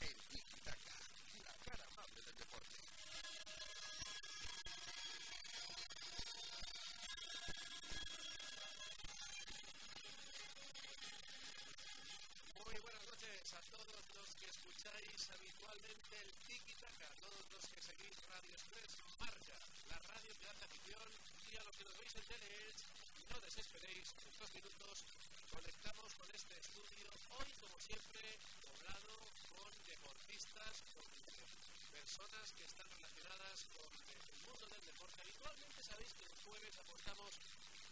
el Tiki Taka, la cara amable del deporte. Muy buenas noches a todos los que escucháis habitualmente el Tiki Taka, a todos los que seguís Radio Express Marca, la radio que hace afición, y a los que nos veis en Teleelch, no desesperéis, en minutos conectamos con este estudio, hoy como siempre, poblado con deportistas, con personas que están relacionadas con el mundo del deporte. Habitualmente sabéis que los jueves aportamos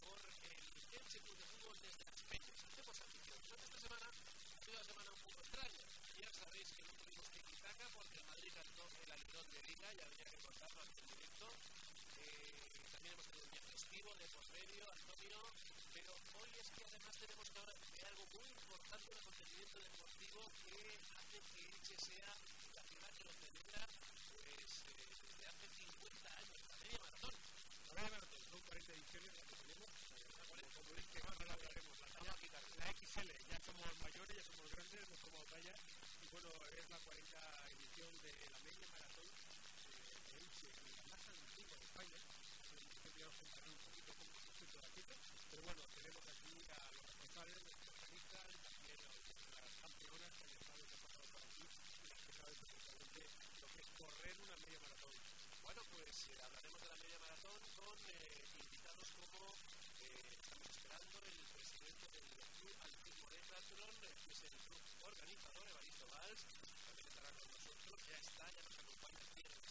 por el Elche Club de Fútbol desde las Peñas. Hacemos afición. Esta semana ha sido una semana un poco extraña. Ya sabéis que no tuvimos que quitaca porque el Madrid cantó el alitrón de liga y había que contarlo ante el directo. Eh, también hemos tenido un día festivo de por medio, Antonio, pero hoy es que además tenemos que algo muy importante, un acontecimiento deportivo que hace que Elche sea la ciudad que lo celebra pues, eh, desde hace 50 años, la media maratón. La media maratón, son 40 ediciones las que tenemos. Como es que ahora la hablaremos, la, Vamos a quitar. la XL, ya somos mayores, ya somos grandes, no somos talla. Y bueno, es la 40 edición de la media maratón eh, de Elche, la más antigua de España. Que entrar un poquito pero bueno, tenemos aquí a los responsables, los organistas, también a las campeonas que que han pasado por aquí y las que saben perfectamente lo que es correr una media maratón. Bueno, pues eh, hablaremos de la media maratón con eh, invitados como eh, estamos esperando el presidente del club Alpismo de Triathlon, eh, que es el club organizador, Evaristo Valls, también estará con nosotros, ya está, ya nos acompaña aquí en el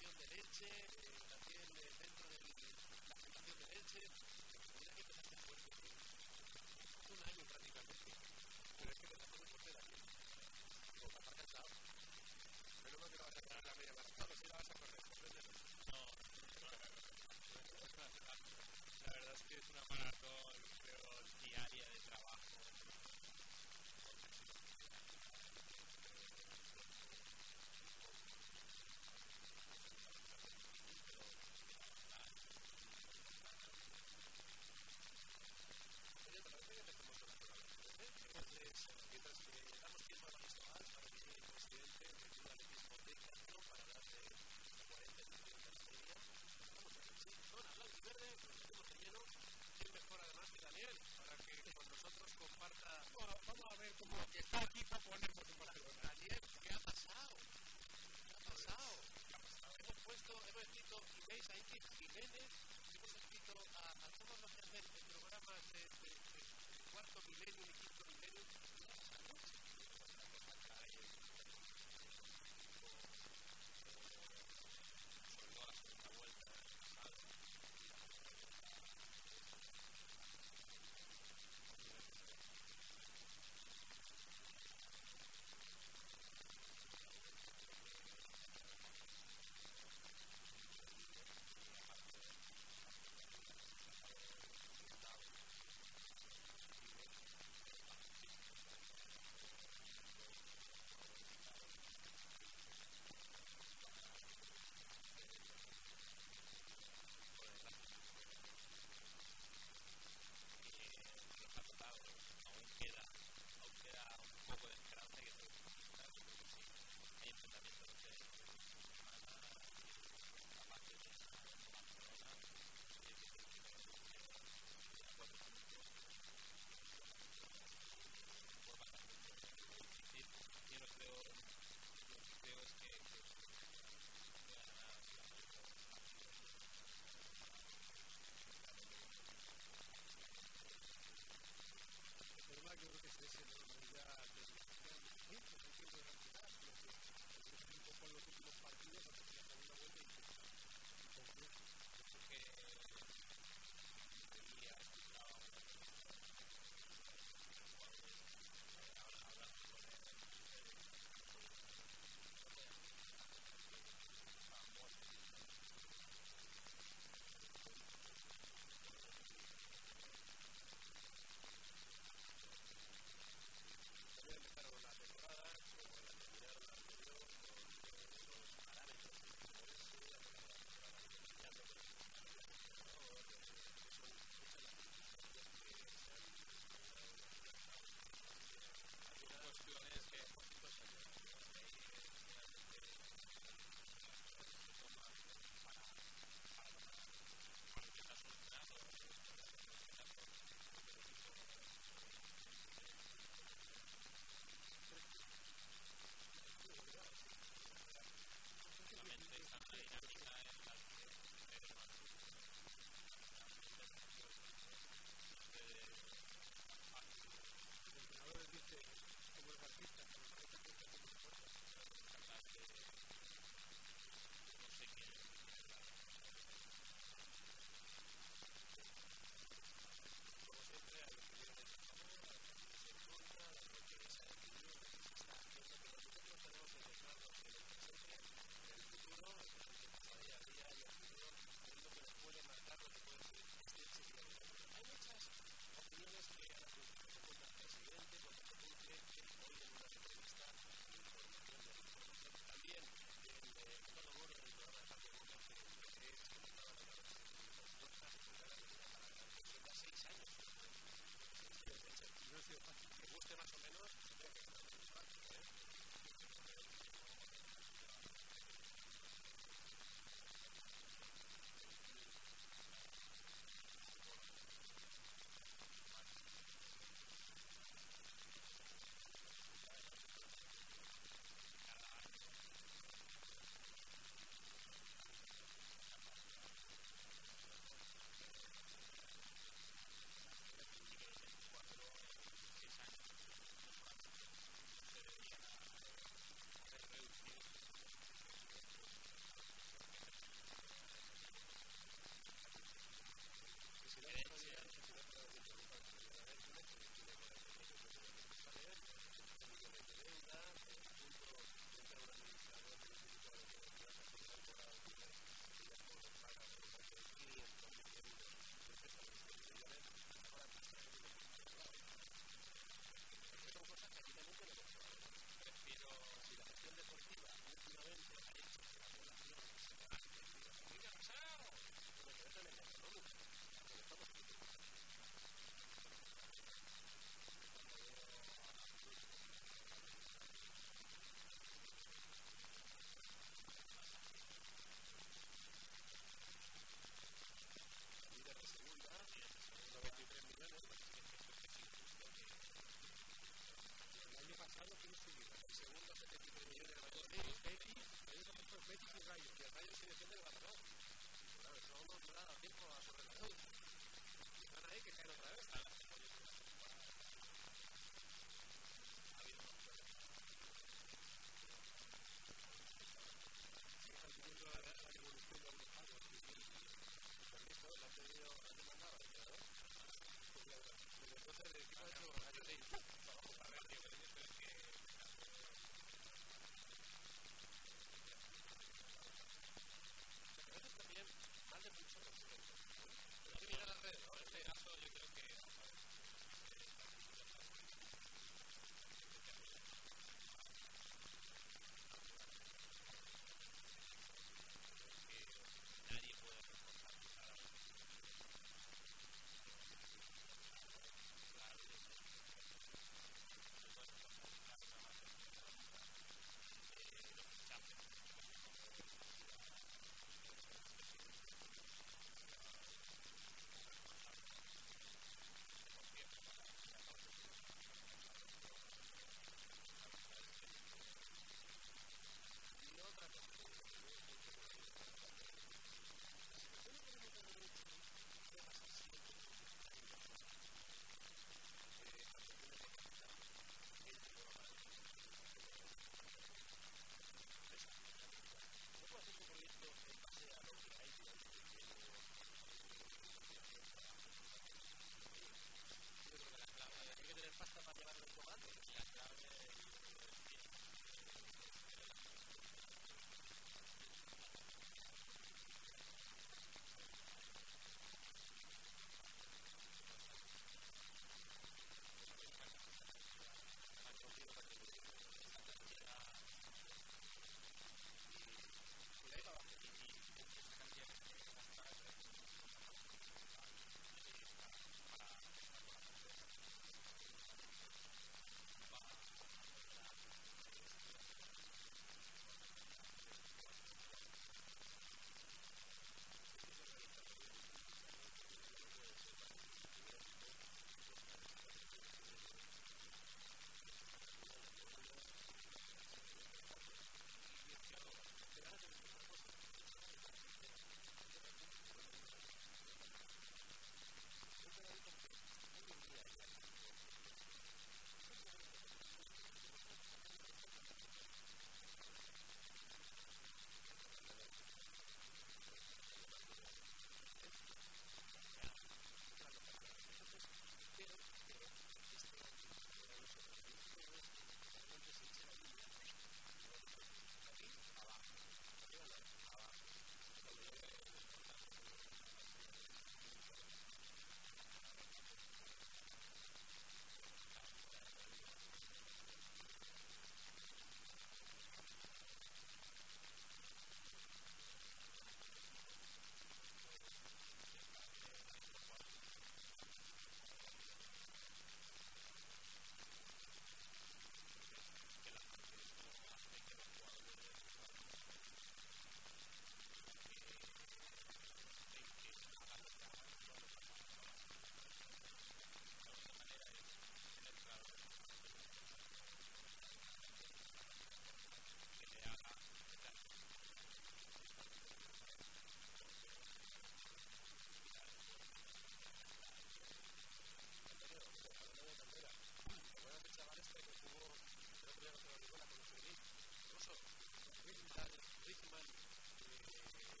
Rickman.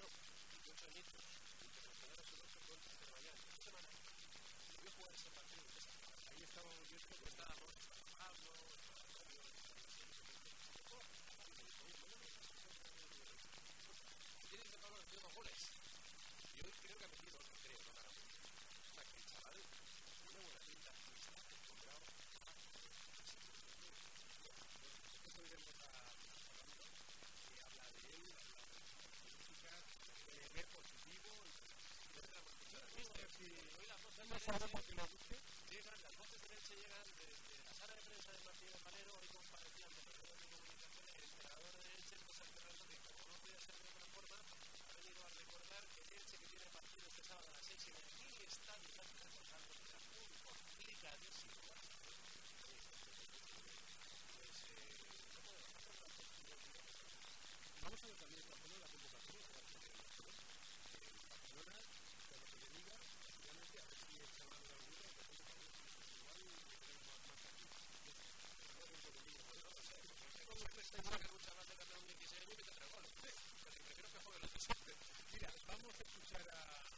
No, 18 añitos. Esta semana. Yo ese partido. Ahí estábamos viendo que estaba Pablo, Tienes que Pablo dos goles. Yo creo que otro, creo, no gana. O sea, que el chaval tiene buena pinta. Y está acostumbrado esto iremos a hablando, que habla de él, habla de sus características, de ver positivo y Hoy las voces no sabemos que nos guste. llegan, las voces de Elche llegan desde la sala de prensa de Martín Valero, hoy comparecían de los medios de comunicación el entrenador de Elche, José Fernando, que como no podía ser de otra forma, ha venido a recordar que el Elche que tiene partido este sábado a las 6 y media y está de Santos, que era muy complicadísimo. Vamos a ver también la convocatoria vamos a escuchar a.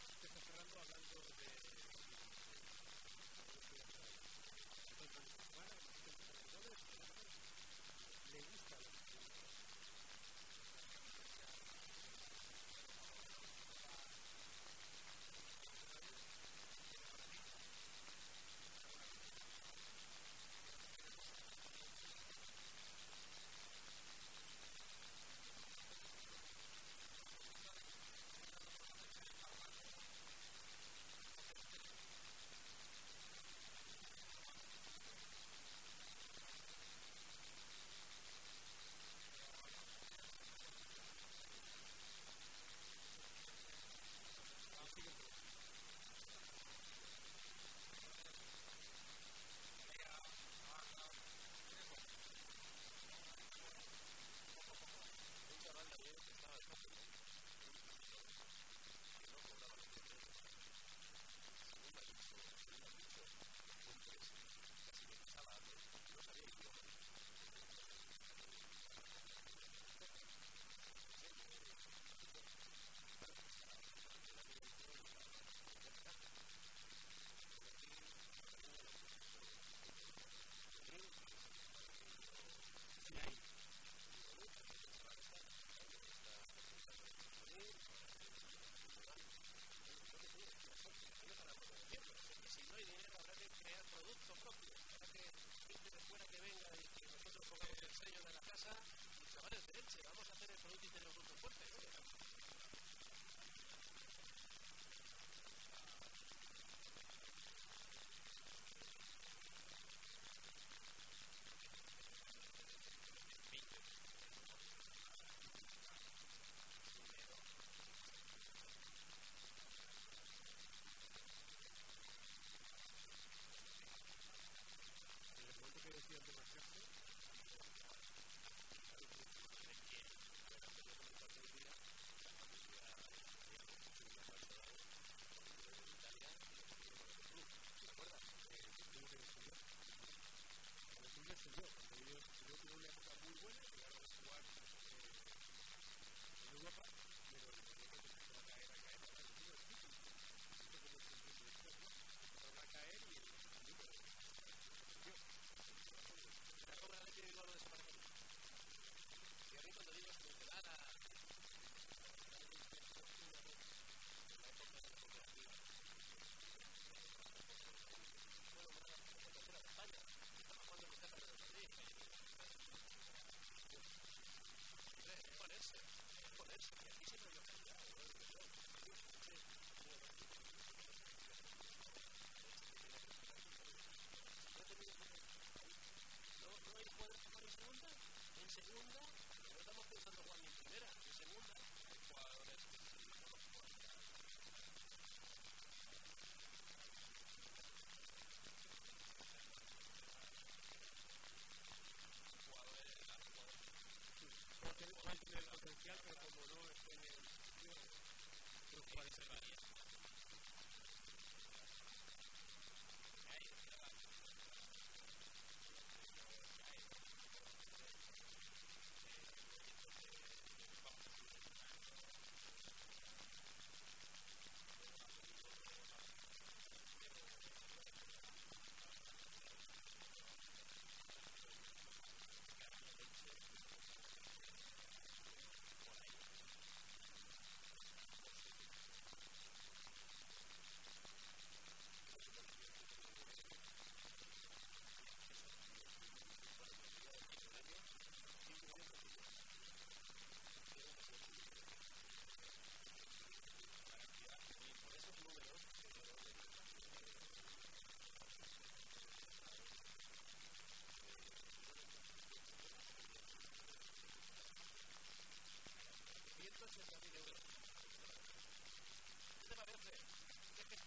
igual tiene el potencial, pero como no esté el...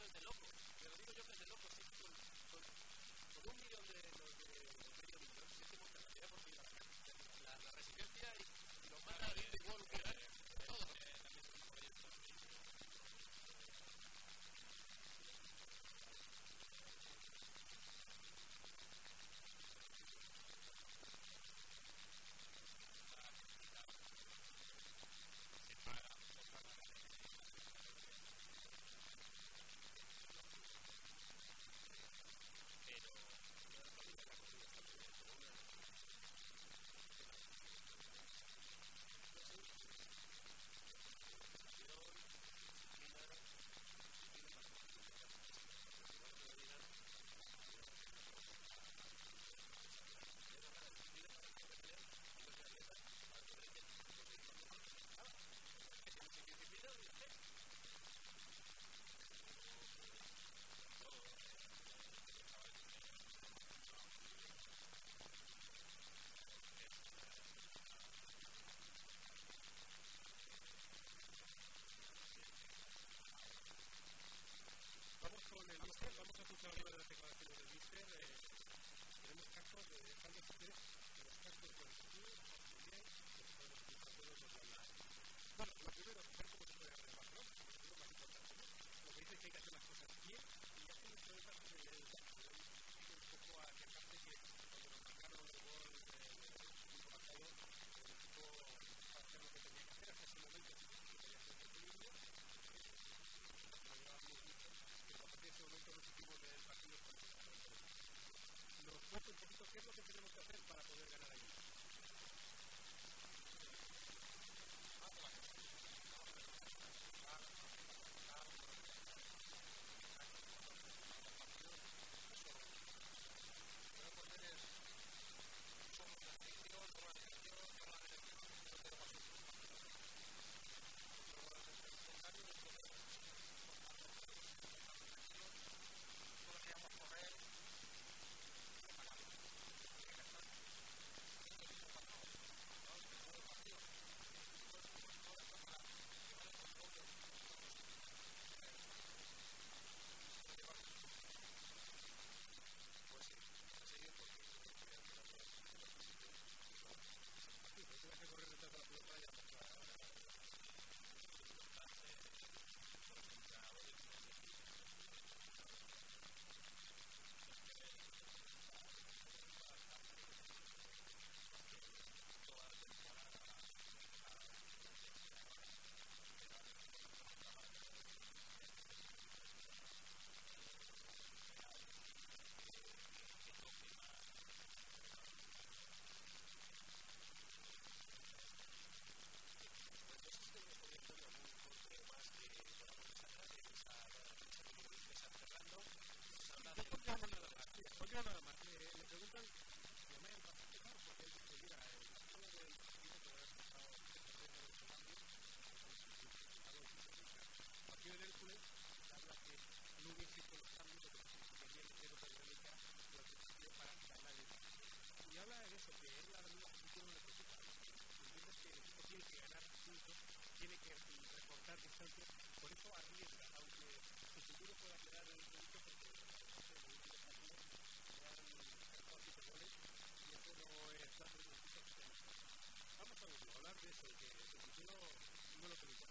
es de locos, pero digo yo que es de locos, sí, con, con, con un millón de, los de, de, medio millón, se la la, la, resistencia y, los manda a David de este Vamos a escuchar ahora las declaraciones de Mister. Eh, tenemos casos de falta de no nada más. Le, le preguntan, y me bastante claro, porque él dice, mira, el partido del equipo que haber pasado el partido del Hércules habla que no hubiese hecho los cambios de los que quería meter otra dinámica durante el partido para ganar el partido. Y habla de eso, que es la verdad que no necesita. Entiendes que el equipo tiene que ganar puntos, tiene que recortar distancias, por eso arriesga, aunque su futuro pueda quedar en el punto porque Vamos a hablar de eso, que su futuro no lo permite.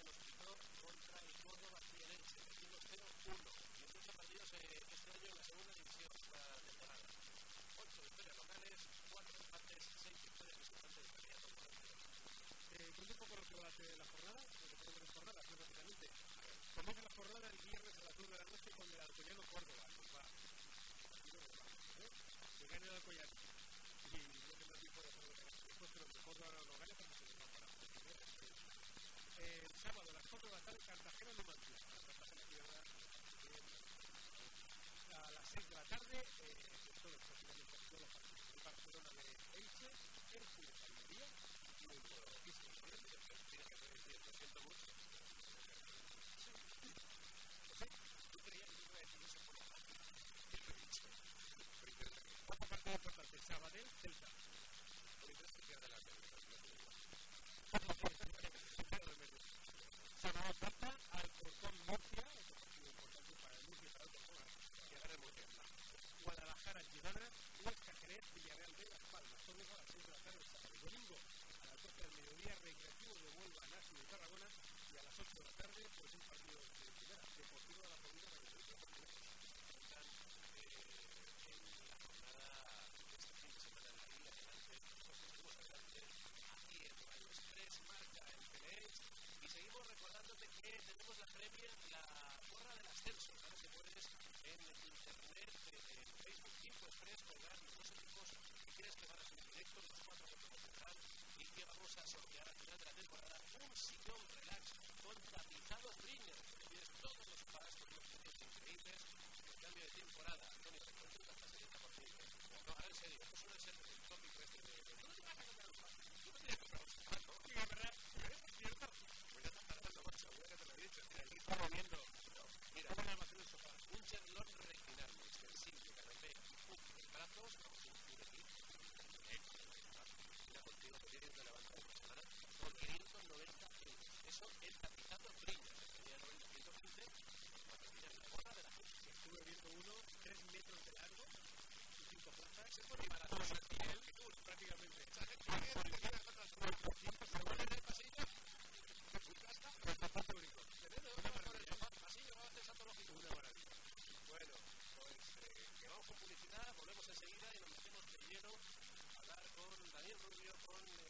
Que nos quitó contra el Córdoba Cienense. Metimos 0-1. 18 partidos eh, este año en la segunda división esta temporada. 8 victorias locales, 4 empates, 6 victorias visitantes de calidad Eh, cuento un poco lo que va a ser la jornada, lo que tenemos en jornada, muy rápidamente. Comienza la jornada el viernes a las 9 de la noche con el Alcoyano Córdoba. Nos va. No ¿eh? Que gane el Alcoyano. Y lo que más dijo de Córdoba. Después que los de Córdoba no lo gane, porque se les va para la primera. El sábado a las 4 de la tarde, Cartagena. La Cartagena Tierra. A las 6 de la tarde, todos los partidos. El Barcelona de Elche, Hércules de Almería y el de Tiene que ser decir, lo siento mucho. Tú creías que iba a decir por la parte. Sabadell, Celta. Sabadell, Celta, Alcorcón, Murcia, otro partido importante para el Murcia y para el Alcorcón. Llegar a Murcia. Guadalajara, Girona, Huesca, Jerez, Villarreal de Las Palmas. Todo a las 6 de la tarde, sábado y domingo. A las 12 del mediodía, recreativo de Huelva, Nasi de Tarragona. Y a las 8 de la tarde, pues un partido de primera, Deportivo de la Comunidad de Valladolid. están eh, en la jornada de este fin de semana en la Liga de Nantes, nosotros seguimos adelante aquí en Radio Express, marca el Telex, y seguimos recordándote que tenemos la premia, la gorra del ascenso, ¿sabes? Que puedes en internet, en Facebook, Info Express, colgar los dos equipos que quieres que van a hacer directo, los cuatro que a dejar, y que vamos a sortear al final de la temporada un sillón relax con tapizados líneas, que tienes todos los pasos, los precios increíbles, el cambio de temporada, Antonio, cuento una facilita por ti. No, ahora en serio, esto suele ser estamos, estamos la contigo que tiene de la banca de la por 590. Eso es 30, tenía 90, 115, cuando miras la gorra de la gente. Estuve viendo uno, 3 metros de largo, y 5 plazas, se pone para todos el prácticamente. Enseguida y nos metemos de lleno a hablar con Daniel Rubio, con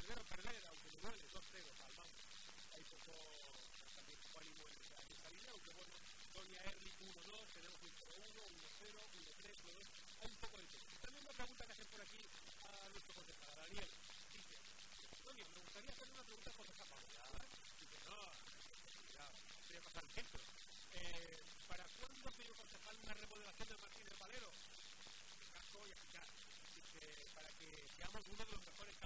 perder o perder, aunque me duele, 2-0, tal, vamos. Hay poco, poco ánimo en esa, en esa línea, aunque bueno, Doña Erli 1-2, tenemos un 1, 1-0, 1-3, 1-2, hay un poco de tiempo. También una pregunta que hacen por aquí a nuestro contestador, Daniel. Dice, Antonio, me gustaría hacer una pregunta por esa pausa. Dice, no, cuidado, voy a pasar el tiempo. Eh, ¿Para cuándo, señor concejal, una remodelación de Martínez Valero? Casco y eficaz. Dice, para que seamos uno de los mejores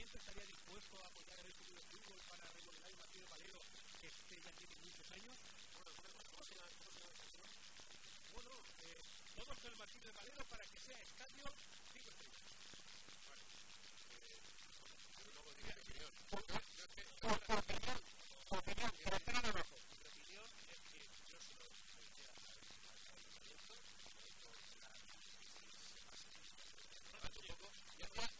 movimiento estaría dispuesto a apoyar el club de fútbol para remodelar el Martínez Valero, que ya tiene muchos años? Bueno, ¿cómo se Bueno, todos el Martínez Valero para que sea estadio 5 bueno, opinión. Yo. Opinión, que. Yeah.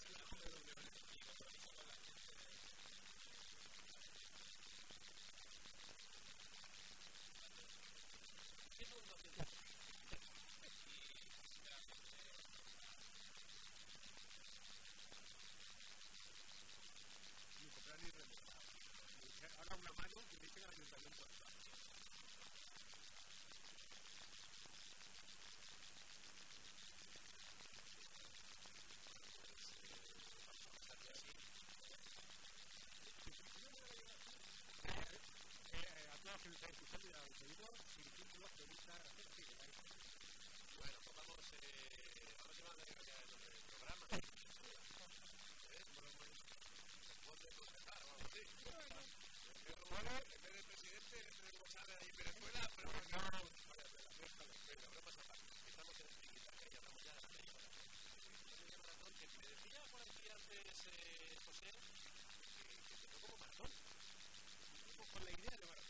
En vez del presidente, el señor González Venezuela, pero no, no, no. Estamos en explicar de la. El me José, que se. Con la idea.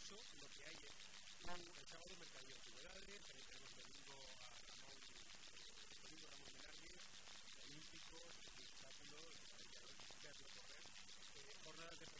hecho, lo que hay es un mercado de de antigüedades, también tenemos vendido a Ramón, a Ramón correr, jornadas de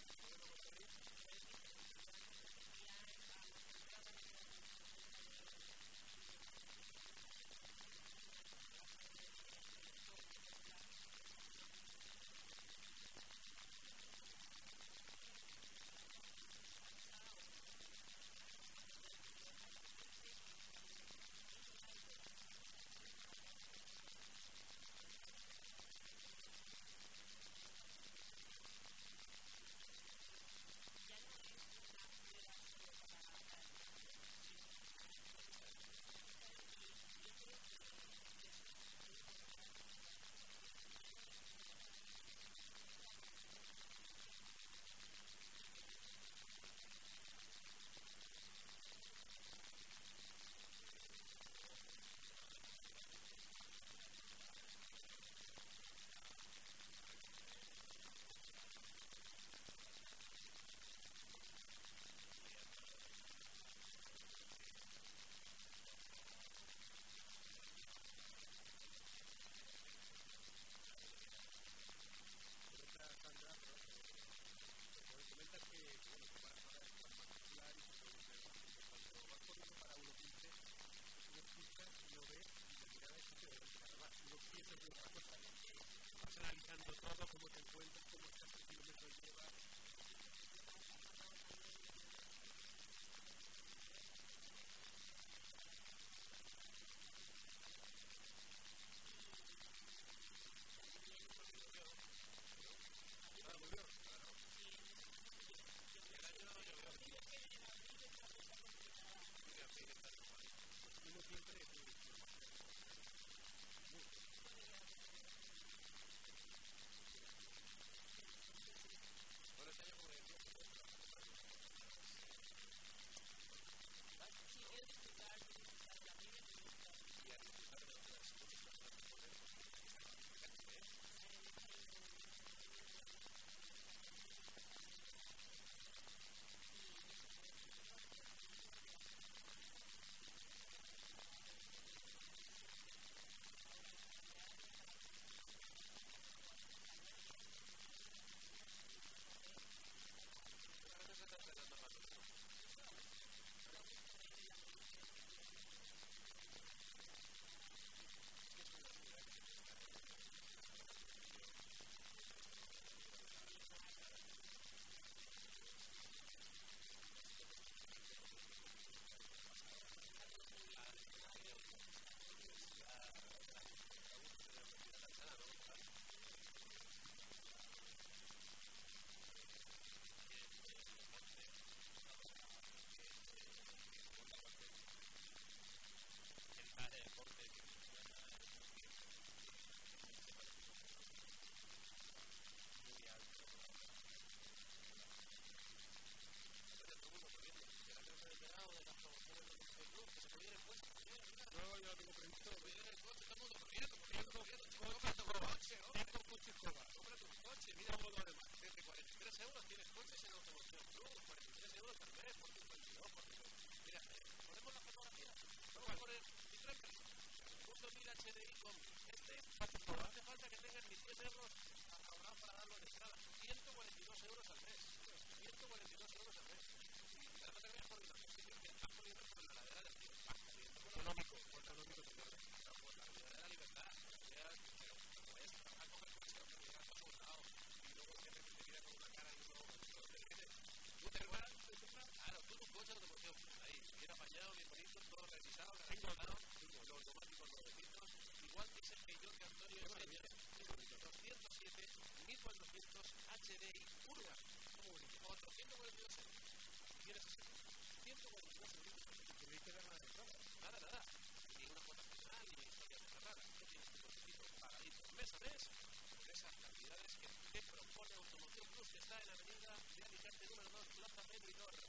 HDI con este. No hace falta que tengas ni 100 euros ahorrados para darlo en entrada. 142 euros al mes. 142 euros al mes. Y ahora te creas por dinero. Si te estás poniendo por la ladera del tío. Corriendo por Económico, económico, por la ladera de la libertad. O sea, pero como es, a coger coche, a llegar a un lado y luego el jefe te mira con una cara y uno Tú te vas, claro, tú un coche de automoción, ahí, bien apañado, bien bonito, todo revisado, garantizado, los neumáticos nuevecitos, igual que que Antonio enseña, 207, 1400 HDI Urga, otro 142 euros. ¿Quieres ese? 142 euros. Tenéis que dar nada de. Nada, nada. Ni una cuota final, ni historias cerradas. No tienes un cochecito paradito mes a mes por esas cantidades que te propone Automoción Plus, que está en la avenida de Alicante número 2, Plaza Benidorm.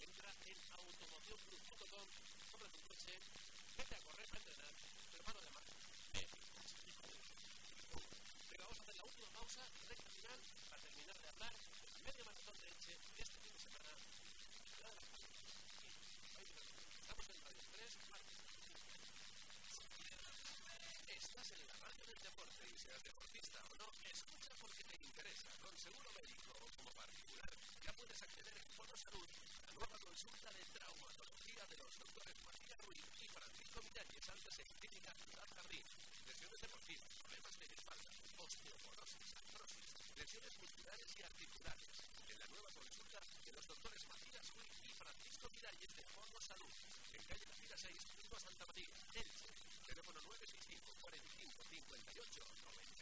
Entra en automocionplus.com, compra tu coche, vete a correr, a entrenar, pero mano de más. Vamos a hacer la última pausa, recta final, para terminar de hablar del medio maratón de Elche de este fin de semana. Estamos en Radio 3, martes. Estás en la radio del deporte y seas deportista o no, escucha porque te interesa. Con seguro médico o como particular, ya puedes acceder en Foro Salud a nueva consulta de traumatología de los doctores Matías Ruiz y Francisco Miralles, antes en Clínica Ciudad Jardín. Lesiones deportivas, problemas de espalda, osteoporosis, artrosis, lesiones musculares y articulares. En la nueva consulta de los doctores Matías Ruiz y Francisco Miralles de Foro Salud. En calle Castilla 6, Punto Santa María, Elche. Teléfono 965 45 58 94.